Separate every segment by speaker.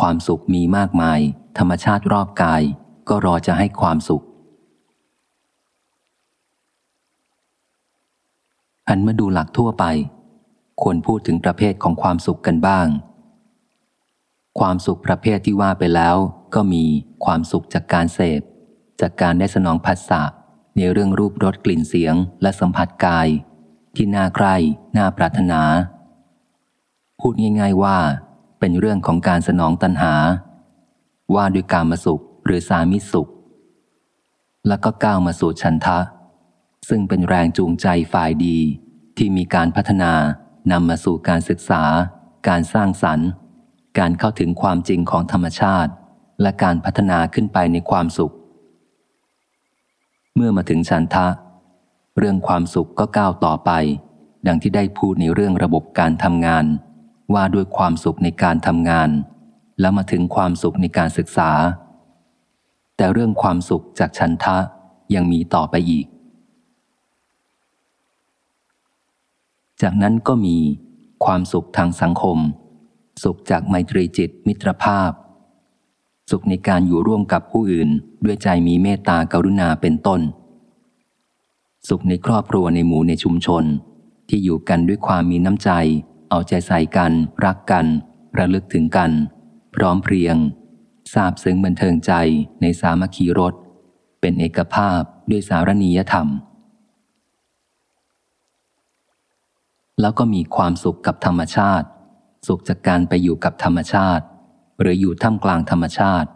Speaker 1: ความสุขมีมากมาย ธรรมชาติรอบกาย ก็รอจะให้ความสุขหันมาดูหลักทั่วไป ควรพูดถึงประเภทของความสุขกันบ้าง ความสุขประเภทที่ว่าไปแล้ว ก็มีความสุขจากการเสพ จากการได้สนองผัสสะในเรื่องรูปรสกลิ่นเสียงและสัมผัสกาย ที่น่าใคร่น่าปรารถนา พูดง่าย ๆว่า เป็นเรื่องของการสนองตัณหา ว่าด้วยการมาสุขหรือสามิสุข แล้วก็ก้าวมาสู่ชันทะ ซึ่งเป็นแรงจูงใจฝ่ายดีที่มีการพัฒนานำมาสู่การศึกษา การสร้างสรรค์ การเข้าถึงความจริงของธรรมชาติ และการพัฒนาขึ้นไปในความสุข เมื่อมาถึงชันทะ เรื่องความสุขก็ก้าวต่อไป ดังที่ได้พูดในเรื่องระบบการทำงาน ว่าด้วยความสุขในการทำงาน แล้วมาถึงความสุขในการศึกษา แต่เรื่องความสุขจากชันทะยังมีต่อไปอีก จากนั้นก็มีความสุขทางสังคม สุขจากไมตรีจิตมิตรภาพ สุขในการอยู่ร่วมกับผู้อื่น ด้วยใจมีเมตตากรุณาเป็นต้น สุขในครอบครัวในหมู่ในชุมชน ที่อยู่กันด้วยความมีน้ำใจ เอาใจใส่กัน รักกัน ระลึกถึงกัน พร้อมเพรียงทราบซึ้งบันเทิงใจในสามัคคีรสเป็นเอกภาพด้วยสารณียธรรม แล้วก็มีความสุขกับธรรมชาติ สุขจากการไปอยู่กับธรรมชาติ หรืออยู่ท่ามกลางธรรมชาติ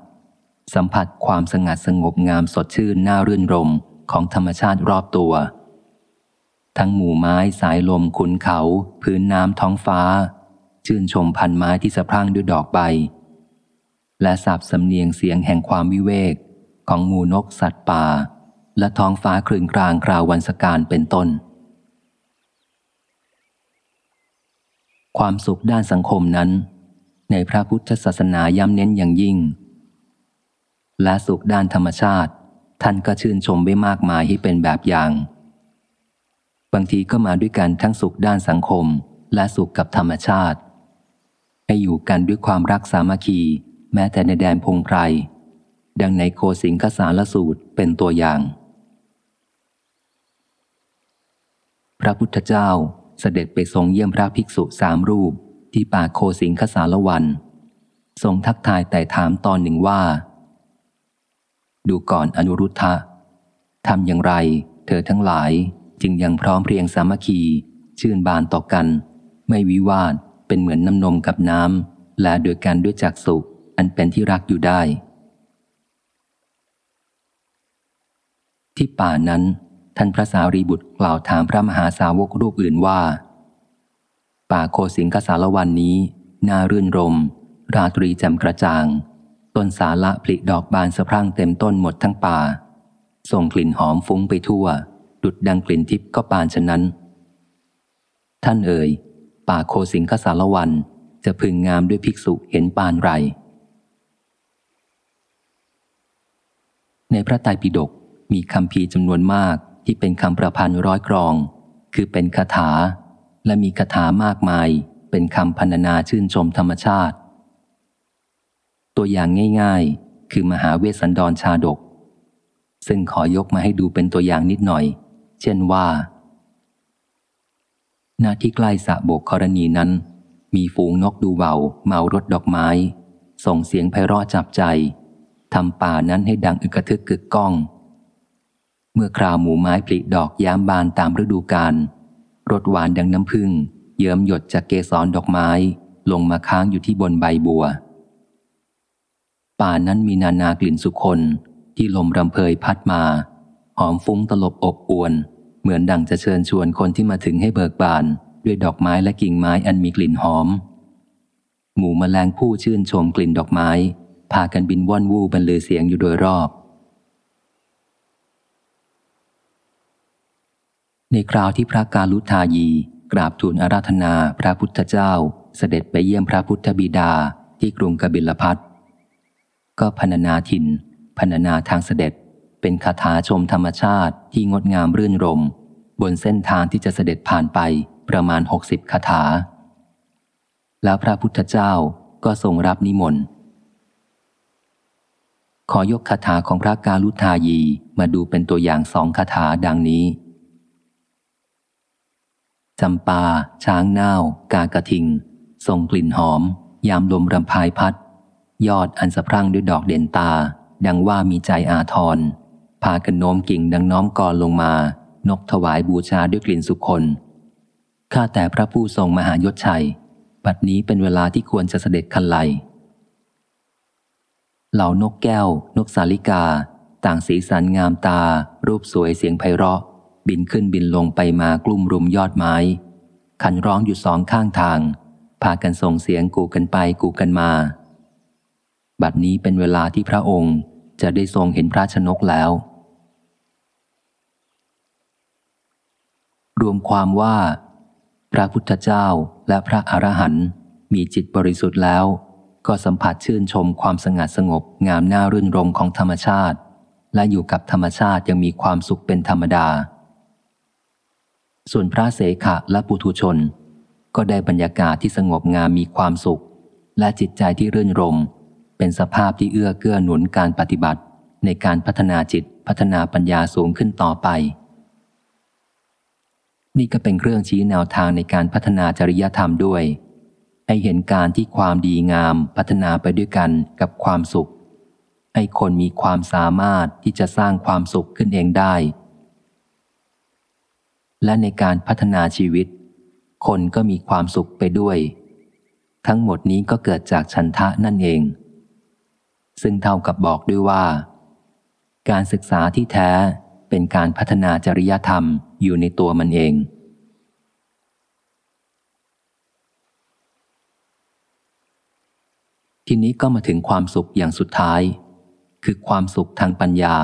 Speaker 1: สัมผัสความสงัดสงบงามสดชื่นน่ารื่นรมของธรรมชาติรอบตัว ทั้งหมู่ไม้สายลมขุนเขา พื้นน้ำท้องฟ้า ชื่นชมพันไม้ที่สะพรั่งด้วยดอกใบ และสับสำเนียงเสียงแห่งความวิเวก ของหมูนกสัตว์ป่า และท้องฟ้าคลื่นกลางคราววันสการเป็นต้น ความสุขด้านสังคมนั้น ในพระพุทธศาสนาย้ำเน้นอย่างยิ่ง และสุขด้านธรรมชาติ ท่านก็ชื่นชมไว้มากมายให้เป็นแบบอย่าง บางทีก็มาด้วยกันทั้งสุขด้านสังคม และสุขกับธรรมชาติ ให้อยู่กันด้วยความรักสามัคคี แม้แต่ในแดนพงไพรดังในโคสิงคสารสูตรเป็นตัวอย่าง พระพุทธเจ้าเสด็จไปทรงเยี่ยมพระภิกษุสามรูปที่ป่าโคสิงคสารวัน ทรงทักทายแต่ถามตอนหนึ่งว่า ดูก่อนอนุรุทธะทำอย่างไร เธอทั้งหลาย จึงยังพร้อมเพรียงสามัคคี ชื่นบานต่อกัน ไม่วิวาทเป็นเหมือนน้ำนมกับน้ำและโดยกันด้วยจักสุอันเป็นที่รักอยู่ได้ ที่ป่านั้น ท่านพระสารีบุตรกล่าวถามพระมหาสาวกรูปอื่นว่า ป่าโคสิงคสารวันนี้น่ารื่นรม ราตรีแจ่มกระจ่าง ต้นสาละผลิดอกบานสะพรั่งเต็มต้นหมดทั้งป่า ส่งกลิ่นหอมฟุ้งไปทั่ว ดุดดังกลิ่นทิพย์ก็ปานฉะนั้น ท่านเอ่ย ป่าโคสิงคสารวันจะพึงงามด้วยภิกษุเห็นปานไร ในพระไตรปิฎกมีคำพีจำนวนมากที่เป็นคำประพันธ์ร้อยกรอง คือเป็นคาถา และมีคาถามากมาย เป็นคำพรรณนาชื่นชมธรรมชาติ ตัวอย่างง่าย ๆ คือมหาเวสสันดรชาดก ซึ่งขอยกมาให้ดูเป็นตัวอย่างนิดหน่อย เช่นว่าณที่ใกล้สะโบกกรณีนั้น มีฝูงนกดูเบาเมารถดอกไม้ ส่งเสียงไพเราะจับใจทำป่านั้นให้ดังอึกทึกกึกก้อง เมื่อคราวหมูไม้ผลิดอกย้มบานตามฤดูกาลรสหวานดังน้ำผึ้งเยิ้มหยดจากเกสรดอกไม้ลงมาค้างอยู่ที่บนใบบัว ป่านั้นมีนานากลิ่นสุคนที่ลมรำเพยพัดมา หอมฟุ้งตลบอบอวน เหมือนดังจะเชิญชวนคนที่มาถึงให้เบิกบาน ด้วยดอกไม้และกิ่งไม้อันมีกลิ่นหอม หมู่มแมลงผู้ชื่นชมกลิ่นดอกไม้ พากันบินว่อนวูบรรลือเสียงอยู่โดยรอบ ในคราวที่พระกาลุทายีกราบทูลอาราธนาพระพุทธเจ้า เสด็จไปเยี่ยมพระพุทธบิดาที่กรุงกบิลพัทก็พรรณนาทินพรรณนาทางเสด็จ เป็นคาถาชมธรรมชาติที่งดงามรื่นรม บนเส้นทางที่จะเสด็จผ่านไปประมาณหกสิบคาถา แล้วพระพุทธเจ้าก็ทรงรับนิมนต์ ขอยกคาถาของพระกาลุทายีมาดูเป็นตัวอย่างสองคาถาดังนี้จำปา ช้างน่าว กากระทิง ส่งกลิ่นหอม ยามลมรำพายพัด ยอดอันสะพรั่งด้วยดอกเด่นตา ดังว่ามีใจอาทร พากันโน้มกิ่งดังน้อมกรลงมา นกถวายบูชาด้วยกลิ่นสุคนข้าแต่พระผู้ทรงมหายศชัย บัดนี้เป็นเวลาที่ควรจะเสด็จคันไลเหล่านกแก้ว นกสาลิกา ต่างสีสันงามตา รูปสวยเสียงไพเราะ บินขึ้นบินลงไปมากลุ่มรุมยอดไม้ ขันร้องอยู่สองข้างทาง พากันส่งเสียงกูกันไปกูกันมา บัดนี้เป็นเวลาที่พระองค์จะได้ทรงเห็นพระชนกแล้ว รวมความว่า พระพุทธเจ้าและพระอรหันต์มีจิตบริสุทธิ์แล้ว ก็สัมผัสชื่นชมความสงัดสงบงามน่ารื่นรมของธรรมชาติ และอยู่กับธรรมชาติยังมีความสุขเป็นธรรมดา ส่วนพระเสขะและปุถุชน ก็ได้บรรยากาศที่สงบงามมีความสุข และจิตใจที่รื่นรม เป็นสภาพที่เอื้อเกื้อหนุนการปฏิบัติในการพัฒนาจิตพัฒนาปัญญาสูงขึ้นต่อไป นี่ก็เป็นเครื่องชี้แนวทางในการพัฒนาจริยธรรมด้วย ให้เห็นการที่ความดีงามพัฒนาไปด้วยกันกับความสุข ให้คนมีความสามารถที่จะสร้างความสุขขึ้นเองได้ และในการพัฒนาชีวิต คนก็มีความสุขไปด้วย ทั้งหมดนี้ก็เกิดจากฉันทะนั่นเอง ซึ่งเท่ากับบอกด้วยว่า การศึกษาที่แท้ เป็นการพัฒนาจริยธรรมอยู่ในตัวมันเอง ทีนี้ก็มาถึงความสุขอย่างสุดท้าย คือความสุขทางปัญญา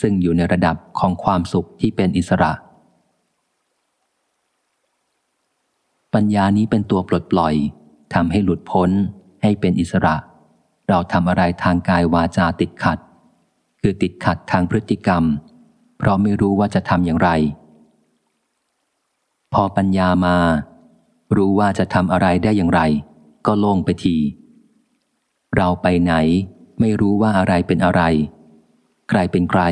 Speaker 1: ซึ่งอยู่ในระดับของความสุขที่เป็นอิสระ ปัญญานี้เป็นตัวปลดปล่อยทำให้หลุดพ้นให้เป็นอิสระ เราทำอะไรทางกายวาจาติดขัด คือติดขัดทางพฤติกรรม เพราะไม่รู้ว่าจะทำอย่างไร พอปัญญามา รู้ว่าจะทำอะไรได้อย่างไร ก็โล่งไปที เราไปไหน ไม่รู้ว่าอะไรเป็นอะไร ใครเป็นใคร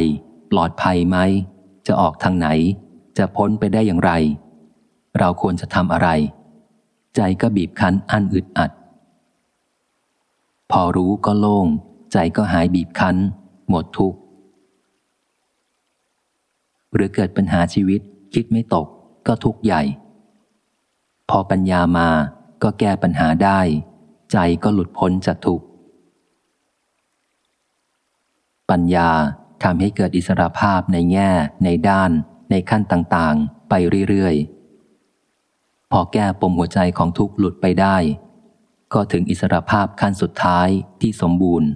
Speaker 1: ปลอดภัยไหม จะออกทางไหน จะพ้นไปได้อย่างไร เราควรจะทำอะไร ใจก็บีบคั้นอันอึดอัด พอรู้ก็โล่ง ใจก็หายบีบคั้น หมดทุกข์ หรือเกิดปัญหาชีวิต คิดไม่ตก ก็ทุกข์ใหญ่ พอปัญญามาก็แก้ปัญหาได้ ใจก็หลุดพ้นจากทุกข์ปัญญาทำให้เกิดอิสระภาพในแง่ ในด้าน ในขั้นต่างๆ ไปเรื่อยๆ พอแก้ปมหัวใจของทุกข์หลุดไปได้ ก็ถึงอิสระภาพขั้นสุดท้ายที่สมบูรณ์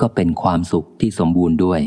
Speaker 1: ก็เป็นความสุขที่สมบูรณ์ด้วย